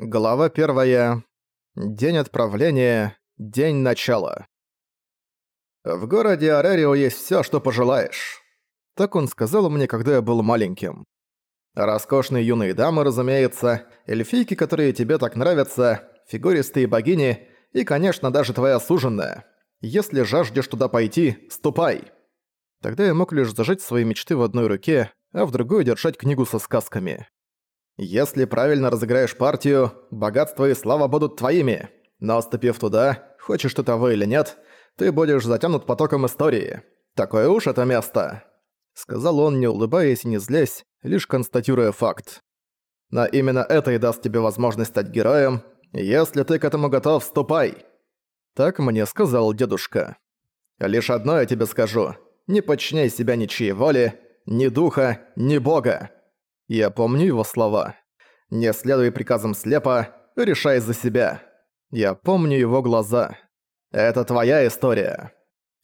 Глава первая. День отправления. День начала. В городе Арарио есть всё, что пожелаешь. Так он сказал мне, когда я был маленьким. Роскошные юные дамы, разумеется, эльфийки, которые тебе так нравятся, фигуристые богини и, конечно, даже твоя суженая. Если жаждешь туда пойти, ступай. Тогда я мог лишь зажать свои мечты в одной руке, а в другой держать книгу со сказками. Если правильно разыграешь партию, богатство и слава будут твоими. Но ступив туда, хочешь ты того или нет, ты будешь затянут потоком истории. Такое уж это место!» Сказал он, не улыбаясь и не злясь, лишь констатируя факт. «Но именно это и даст тебе возможность стать героем. Если ты к этому готов, ступай!» Так мне сказал дедушка. «Лишь одно я тебе скажу. Не подчиняй себя ничьей воле, ни духа, ни бога. Я помню его слова. «Не следуй приказам слепо, решай за себя». Я помню его глаза. «Это твоя история».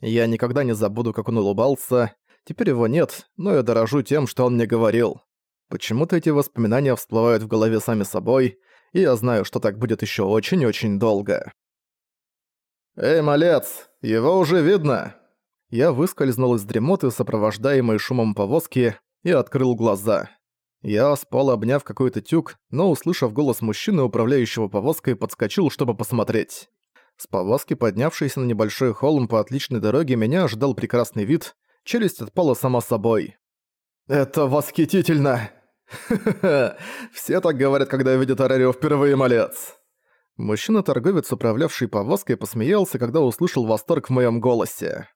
Я никогда не забуду, как он улыбался. Теперь его нет, но я дорожу тем, что он мне говорил. Почему-то эти воспоминания всплывают в голове сами собой, и я знаю, что так будет еще очень-очень долго. «Эй, малец, его уже видно!» Я выскользнул из дремоты, сопровождаемой шумом повозки, и открыл глаза. Я спал, обняв какой-то тюк, но, услышав голос мужчины, управляющего повозкой, подскочил, чтобы посмотреть. С повозки, поднявшейся на небольшой холм по отличной дороге, меня ожидал прекрасный вид, челюсть отпала сама собой. «Это восхитительно!» «Ха-ха-ха! Все так говорят, когда видят Арарио впервые, малец!» Мужчина-торговец, управлявший повозкой, посмеялся, когда услышал восторг в моем голосе.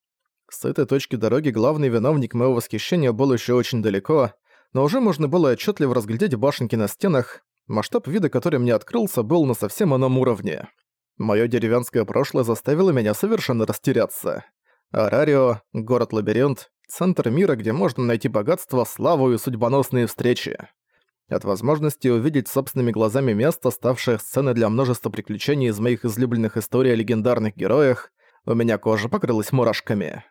С этой точки дороги главный виновник моего восхищения был еще очень далеко, но уже можно было отчетливо разглядеть башенки на стенах, масштаб вида, который мне открылся, был на совсем ином уровне. Моё деревенское прошлое заставило меня совершенно растеряться. Арарио, город-лабиринт, центр мира, где можно найти богатство, славу и судьбоносные встречи. От возможности увидеть собственными глазами место, ставшее сценой для множества приключений из моих излюбленных историй о легендарных героях, у меня кожа покрылась мурашками.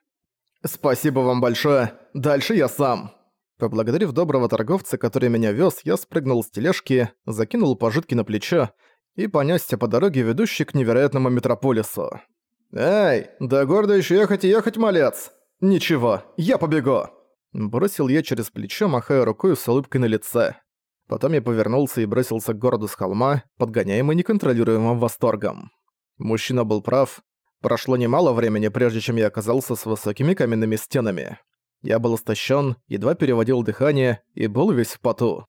«Спасибо вам большое, дальше я сам!» Поблагодарив доброго торговца, который меня вез, я спрыгнул с тележки, закинул пожитки на плечо и понесся по дороге, ведущей к невероятному метрополису. «Эй, до города еще ехать и ехать, малец! Ничего, я побегу!» Бросил я через плечо, махая рукой с улыбкой на лице. Потом я повернулся и бросился к городу с холма, подгоняемый неконтролируемым восторгом. Мужчина был прав. Прошло немало времени, прежде чем я оказался с высокими каменными стенами. Я был истощен, едва переводил дыхание и был весь в поту.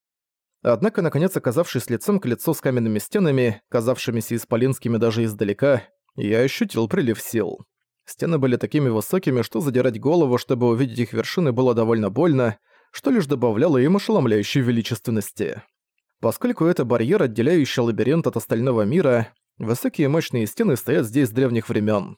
Однако, наконец оказавшись лицом к лицу с каменными стенами, казавшимися исполинскими даже издалека, я ощутил прилив сил. Стены были такими высокими, что задирать голову, чтобы увидеть их вершины, было довольно больно, что лишь добавляло им ошеломляющей величественности. Поскольку это барьер, отделяющий лабиринт от остального мира, высокие мощные стены стоят здесь с древних времен.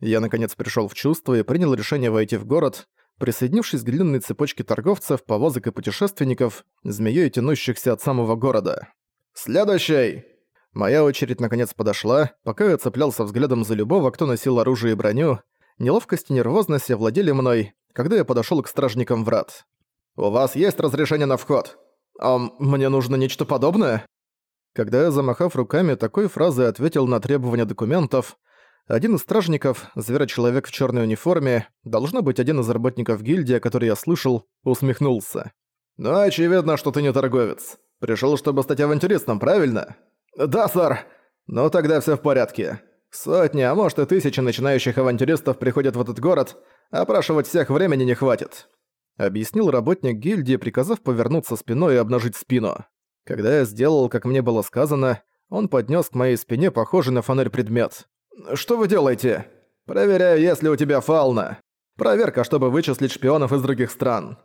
Я наконец пришел в чувство и принял решение войти в город, присоединившись к длинной цепочке торговцев, повозок и путешественников, змеей тянущихся от самого города. «Следующий!» Моя очередь наконец подошла, пока я цеплялся взглядом за любого, кто носил оружие и броню. Неловкость и нервозность овладели мной, когда я подошёл к стражникам врат. «У вас есть разрешение на вход? А мне нужно нечто подобное?» Когда я, замахав руками, такой фразой ответил на требования документов, один из стражников, зверочеловек в черной униформе, должно быть один из работников гильдии, который я слышал, усмехнулся. «Ну, очевидно, что ты не торговец. Пришел, чтобы стать авантюристом, правильно?» «Да, сэр!» «Ну, тогда все в порядке. Сотни, а может и тысячи начинающих авантюристов приходят в этот город, опрашивать всех времени не хватит», — объяснил работник гильдии, приказав повернуться спиной и обнажить спину. Когда я сделал, как мне было сказано, он поднес к моей спине похожий на фонарь предмет. «Что вы делаете?» «Проверяю, есть ли у тебя фауна. Проверка, чтобы вычислить шпионов из других стран».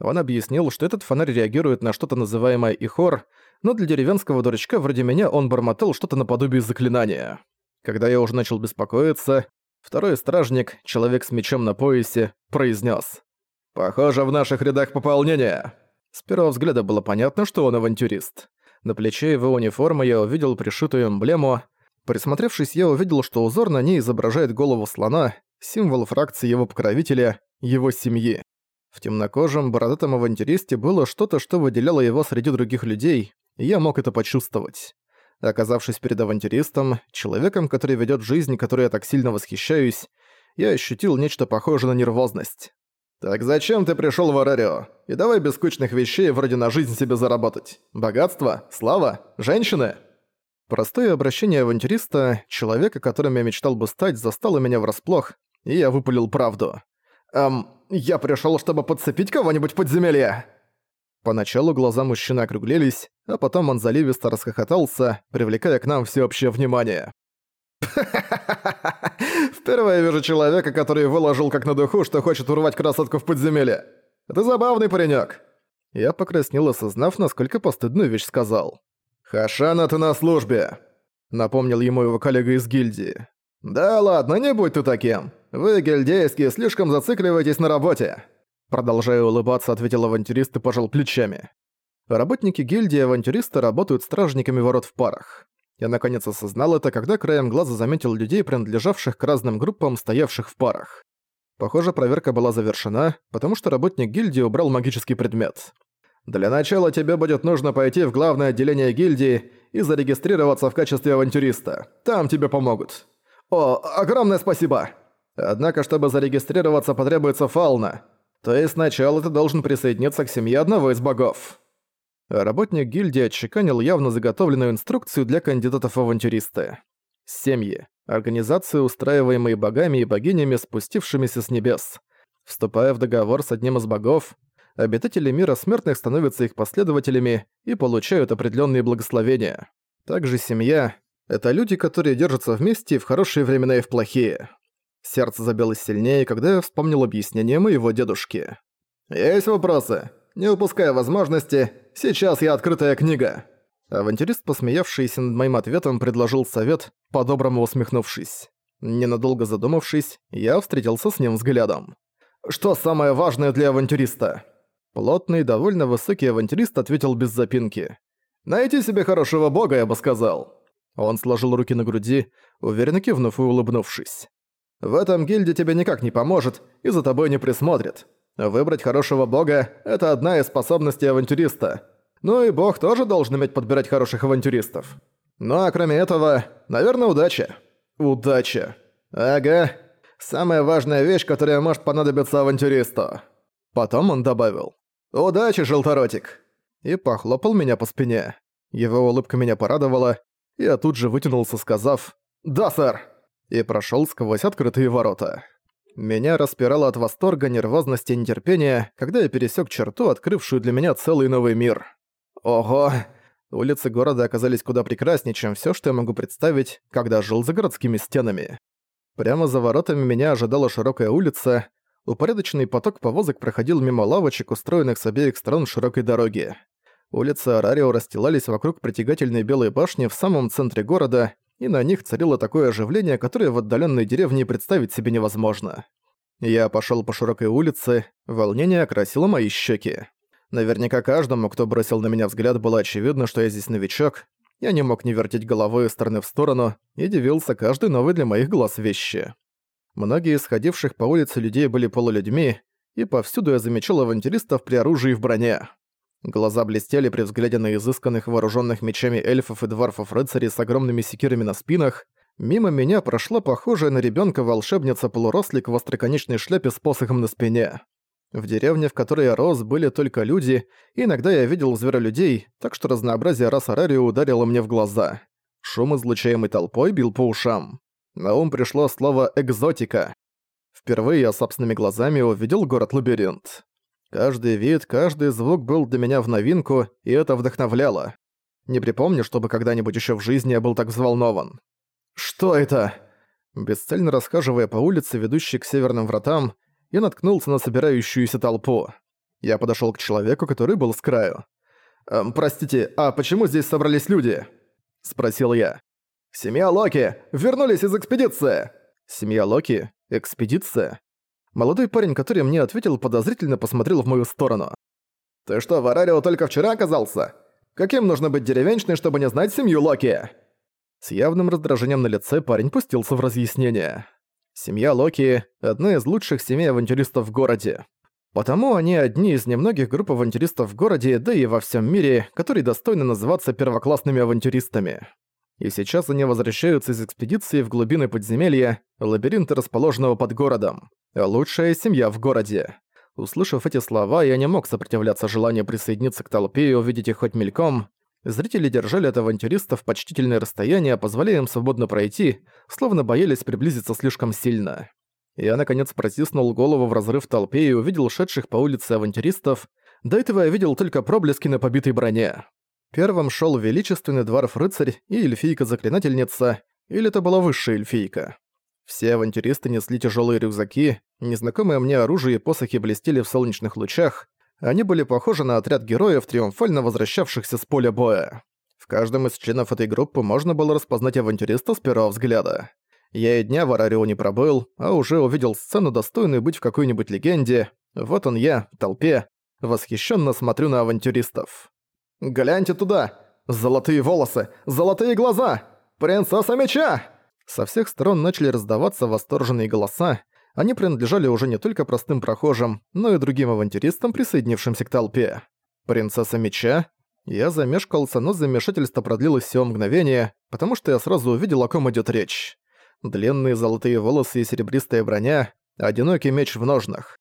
Он объяснил, что этот фонарь реагирует на что-то называемое ихор, но для деревенского дурачка вроде меня он бормотал что-то наподобие заклинания. Когда я уже начал беспокоиться, второй стражник, человек с мечом на поясе, произнес: «Похоже, в наших рядах пополнение». С первого взгляда было понятно, что он авантюрист. На плече его униформы я увидел пришитую эмблему, Присмотревшись, я увидел, что узор на ней изображает голову слона, символ фракции его покровителя, его семьи. В темнокожем, бородатом авантюристе было что-то, что выделяло его среди других людей, и я мог это почувствовать. Оказавшись перед авантюристом, человеком, который ведет жизнь, которой я так сильно восхищаюсь, я ощутил нечто похожее на нервозность. «Так зачем ты пришёл в Арарио? И давай без скучных вещей вроде на жизнь себе заработать. Богатство? Слава? Женщины?» Простое обращение авантюриста, человека, которым я мечтал бы стать, застало меня врасплох, и я выпалил правду. «Эм, я пришёл, чтобы подцепить кого-нибудь в подземелье!» Поначалу глаза мужчины округлились, а потом он заливисто расхохотался, привлекая к нам всеобщее внимание. Впервые вижу человека, который выложил как на духу, что хочет урвать красотку в подземелье. Это забавный паренек. Я покраснел, осознав, насколько постыдную вещь сказал. «Хашана, ты на службе!» Напомнил ему его коллега из гильдии. «Да ладно, не будь ты таким. Вы, гильдейские, слишком зацикливаетесь на работе. Продолжая улыбаться, ответил авантюрист и пожал плечами. Работники гильдии авантюриста работают стражниками ворот в парах. Я наконец осознал это, когда краем глаза заметил людей, принадлежавших к разным группам, стоявших в парах. Похоже, проверка была завершена, потому что работник гильдии убрал магический предмет. «Для начала тебе будет нужно пойти в главное отделение гильдии и зарегистрироваться в качестве авантюриста. Там тебе помогут». «О, огромное спасибо!» Однако, чтобы зарегистрироваться, потребуется фауна. То есть сначала ты должен присоединиться к семье одного из богов. Работник гильдии отчеканил явно заготовленную инструкцию для кандидатов в авантюристы. Семьи. Организации, устраиваемые богами и богинями, спустившимися с небес. Вступая в договор с одним из богов, обитатели мира смертных становятся их последователями и получают определенные благословения. Также семья — это люди, которые держатся вместе в хорошие времена и в плохие. Сердце забилось сильнее, когда я вспомнил объяснение моего дедушки. «Есть вопросы? Не упуская возможности, сейчас я открытая книга». Авантюрист, посмеявшийся над моим ответом, предложил совет, по-доброму усмехнувшись. Ненадолго задумавшись, я встретился с ним взглядом. «Что самое важное для авантюриста?» Плотный, довольно высокий авантюрист ответил без запинки. «Найти себе хорошего бога, я бы сказал». Он сложил руки на груди, уверенно кивнув и улыбнувшись. В этом гильдии тебе никак не поможет и за тобой не присмотрит. Выбрать хорошего бога – это одна из способностей авантюриста. Ну и бог тоже должен уметь подбирать хороших авантюристов. Ну а кроме этого, наверное, удача. Удача. Ага. Самая важная вещь, которая может понадобиться авантюристу. Потом он добавил. «Удачи, желторотик!» И похлопал меня по спине. Его улыбка меня порадовала, я тут же вытянулся, сказав «Да, сэр!» и прошёл сквозь открытые ворота. Меня распирало от восторга, нервозности и нетерпения, когда я пересёк черту, открывшую для меня целый новый мир. Ого! Улицы города оказались куда прекраснее, чем всё, что я могу представить, когда жил за городскими стенами. Прямо за воротами меня ожидала широкая улица, упорядоченный поток повозок проходил мимо лавочек, устроенных с обеих сторон широкой дороги. Улицы Арарио расстилались вокруг притягательной белой башни в самом центре города, и на них царило такое оживление, которое в отдаленной деревне представить себе невозможно. Я пошел по широкой улице, волнение окрасило мои щеки. Наверняка каждому, кто бросил на меня взгляд, было очевидно, что я здесь новичок. Я не мог не вертеть головой из стороны в сторону и дивился каждой новой для моих глаз вещи. Многие из ходивших по улице людей были полулюдьми, и повсюду я замечал авантюристов при оружии в броне. Глаза блестели при взгляде на изысканных вооруженных мечами эльфов и дворфов рыцарей с огромными секирами на спинах. Мимо меня прошла похожая на ребенка волшебница-полурослик в остроконечной шляпе с посохом на спине. В деревне, в которой я рос, были только люди, и иногда я видел зверолюдей, так что разнообразие рас Арарио ударило мне в глаза. Шум, излучаемый толпой, бил по ушам. На ум пришло слово «экзотика». Впервые я собственными глазами увидел город-лабиринт. Каждый вид, каждый звук был для меня в новинку, и это вдохновляло. Не припомню, чтобы когда-нибудь еще в жизни я был так взволнован. «Что это?» Бесцельно расхаживая по улице, ведущей к северным вратам, я наткнулся на собирающуюся толпу. Я подошел к человеку, который был с краю. «Эм, «Простите, а почему здесь собрались люди?» – спросил я. «Семья Локи! Вернулись из экспедиции!» «Семья Локи? Экспедиция? Молодой парень, который мне ответил, подозрительно посмотрел в мою сторону. «Ты что, в Арарио только вчера оказался? Каким нужно быть деревенщиной, чтобы не знать семью Локи?» С явным раздражением на лице парень пустился в разъяснение. Семья Локи – одна из лучших семей авантюристов в городе. Потому они одни из немногих групп авантюристов в городе, да и во всем мире, которые достойны называться первоклассными авантюристами. И сейчас они возвращаются из экспедиции в глубины подземелья, лабиринта, расположенного под городом. Лучшая семья в городе. Услышав эти слова, я не мог сопротивляться желанию присоединиться к толпе и увидеть их хоть мельком. Зрители держали от в почтительное расстояние, позволяя им свободно пройти, словно боялись приблизиться слишком сильно. Я, наконец, протиснул голову в разрыв толпе и увидел шедших по улице авантюристов. До этого я видел только проблески на побитой броне. Первым шел величественный дворф-рыцарь и эльфийка-заклинательница, или это была высшая эльфийка. Все авантюристы несли тяжелые рюкзаки, незнакомые мне оружие и посохи блестели в солнечных лучах, они были похожи на отряд героев, триумфально возвращавшихся с поля боя. В каждом из членов этой группы можно было распознать авантюриста с первого взгляда. Я и дня в Арарио не пробыл, а уже увидел сцену, достойную быть в какой-нибудь легенде. Вот он я, в толпе, восхищенно смотрю на авантюристов. «Гляньте туда! Золотые волосы! Золотые глаза! Принцесса меча!» Со всех сторон начали раздаваться восторженные голоса. Они принадлежали уже не только простым прохожим, но и другим авантюристам, присоединившимся к толпе. «Принцесса меча?» Я замешкался, но замешательство продлилось всего мгновение, потому что я сразу увидел, о ком идет речь. Длинные золотые волосы и серебристая броня, одинокий меч в ножнах.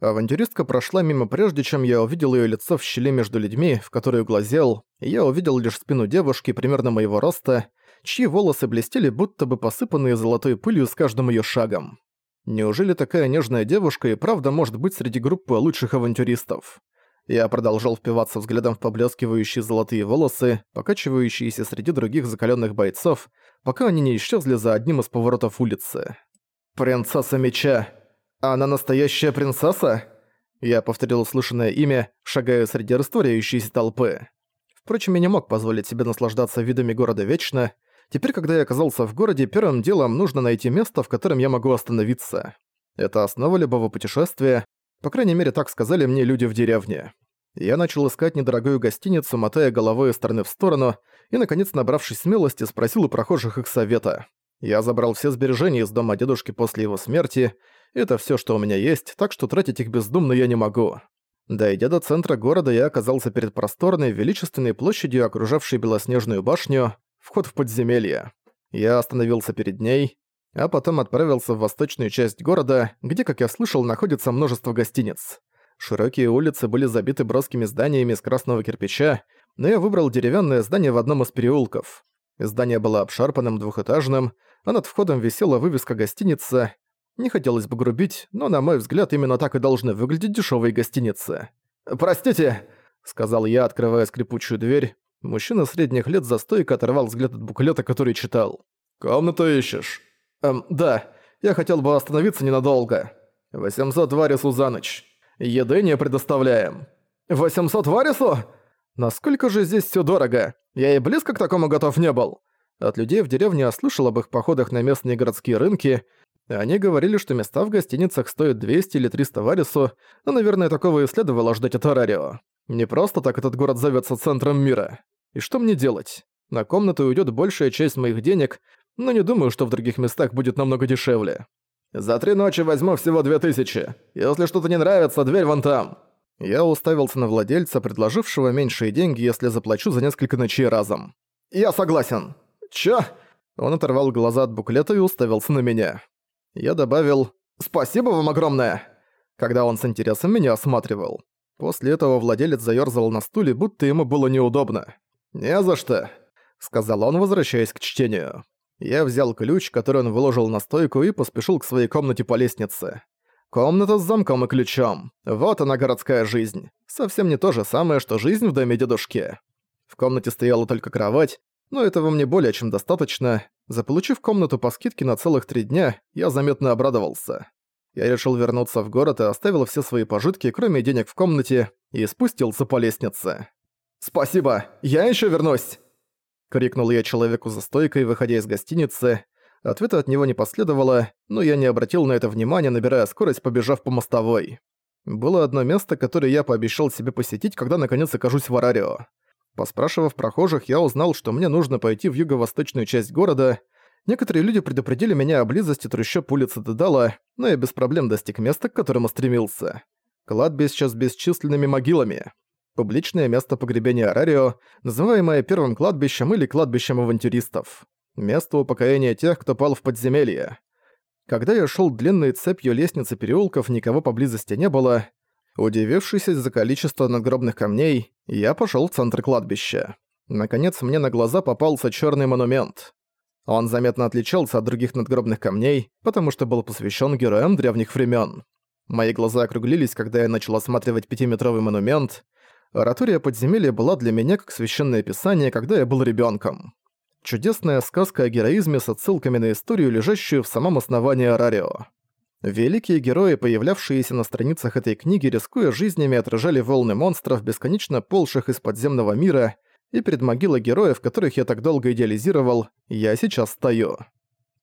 Авантюристка прошла мимо прежде, чем я увидел ее лицо в щели между людьми, в которую глазел, и я увидел лишь спину девушки примерно моего роста, чьи волосы блестели будто бы посыпанные золотой пылью с каждым ее шагом. Неужели такая нежная девушка и правда может быть среди группы лучших авантюристов? Я продолжал впиваться взглядом в поблескивающие золотые волосы, покачивающиеся среди других закаленных бойцов, пока они не исчезли за одним из поворотов улицы. «Принцесса меча! Она настоящая принцесса?» Я повторил услышанное имя, шагая среди растворяющейся толпы. Впрочем, я не мог позволить себе наслаждаться видами города вечно. Теперь, когда я оказался в городе, первым делом нужно найти место, в котором я могу остановиться. Это основа любого путешествия, по крайней мере, так сказали мне люди в деревне. Я начал искать недорогую гостиницу, мотая головой из стороны в сторону, и, наконец, набравшись смелости, спросил у прохожих их совета. Я забрал все сбережения из дома дедушки после его смерти. Это все, что у меня есть, так что тратить их бездумно я не могу. Дойдя до центра города, я оказался перед просторной, величественной площадью, окружавшей белоснежную башню, вход в подземелье. Я остановился перед ней, а потом отправился в восточную часть города, где, как я слышал, находится множество гостиниц. Широкие улицы были забиты броскими зданиями из красного кирпича, но я выбрал деревянное здание в одном из переулков. Здание было обшарпанным двухэтажным, а над входом висела вывеска «Гостиница». Не хотелось бы грубить, но, на мой взгляд, именно так и должны выглядеть дешевые гостиницы. «Простите», — сказал я, открывая скрипучую дверь. Мужчина средних лет за стойкой оторвал взгляд от буклета, который читал. «Комнату ищешь?» «Эм, да. Я хотел бы остановиться ненадолго. 800 варису за ночь. Еды не предоставляем. 800 варису? Насколько же здесь все дорого? Я и близко к такому готов не был. От людей в деревне я слышал об их походах на местные городские рынки. Они говорили, что места в гостиницах стоят 200 или 300 варису, но, наверное, такого и следовало ждать от Арарио. Не просто так этот город зовется центром мира. И что мне делать? На комнату уйдет большая часть моих денег, но не думаю, что в других местах будет намного дешевле. «За три ночи возьму всего две тысячи. Если что-то не нравится, дверь вон там». Я уставился на владельца, предложившего меньшие деньги, если заплачу за несколько ночей разом. «Я согласен». «Чё?» Он оторвал глаза от буклета и уставился на меня. Я добавил «Спасибо вам огромное!» Когда он с интересом меня осматривал. После этого владелец заёрзал на стуле, будто ему было неудобно. «Не за что», — сказал он, возвращаясь к чтению. Я взял ключ, который он выложил на стойку, и поспешил к своей комнате по лестнице. Комната с замком и ключом. Вот она городская жизнь. Совсем не то же самое, что жизнь в доме дедушки. В комнате стояла только кровать, но этого мне более чем достаточно. Заполучив комнату по скидке на целых три дня, я заметно обрадовался. Я решил вернуться в город и оставил все свои пожитки, кроме денег в комнате, и спустился по лестнице. «Спасибо! Я еще вернусь!» Крикнул я человеку за стойкой, выходя из гостиницы. Ответа от него не последовало, но я не обратил на это внимания, набирая скорость, побежав по мостовой. Было одно место, которое я пообещал себе посетить, когда наконец окажусь в Арарио. Поспрашивав прохожих, я узнал, что мне нужно пойти в юго-восточную часть города. Некоторые люди предупредили меня о близости трущоб улицы Дедала, но я без проблем достиг места, к которому стремился. Кладбище с бесчисленными могилами. публичное место погребения Арарио, называемое первым кладбищем или кладбищем авантюристов. Место упокоения тех, кто пал в подземелье. Когда я шел длинной цепью лестницы переулков, никого поблизости не было. Удивившись из-за количества надгробных камней, я пошел в центр кладбища. Наконец мне на глаза попался черный монумент. Он заметно отличался от других надгробных камней, потому что был посвящен героям древних времен. Мои глаза округлились, когда я начал осматривать пятиметровый монумент. Оратория подземелья была для меня как священное писание, когда я был ребенком. Чудесная сказка о героизме с отсылками на историю, лежащую в самом основании Арарио. Великие герои, появлявшиеся на страницах этой книги, рискуя жизнями, отражали волны монстров, бесконечно полших из подземного мира, и перед могилой героев, которых я так долго идеализировал, я сейчас стою.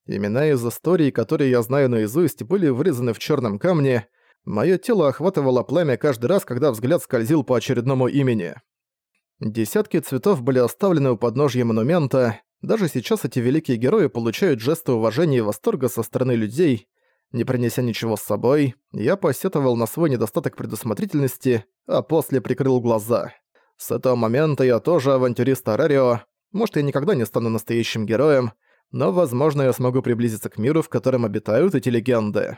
Имена из историй, которые я знаю наизусть, были вырезаны в черном камне, Моё тело охватывало пламя каждый раз, когда взгляд скользил по очередному имени. Десятки цветов были оставлены у подножья монумента. Даже сейчас эти великие герои получают жесты уважения и восторга со стороны людей. Не принеся ничего с собой, я посетовал на свой недостаток предусмотрительности, а после прикрыл глаза. С этого момента я тоже авантюрист Арарио. Может, я никогда не стану настоящим героем, но, возможно, я смогу приблизиться к миру, в котором обитают эти легенды.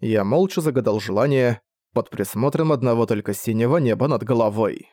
Я молча загадал желание под присмотром одного только синего неба над головой.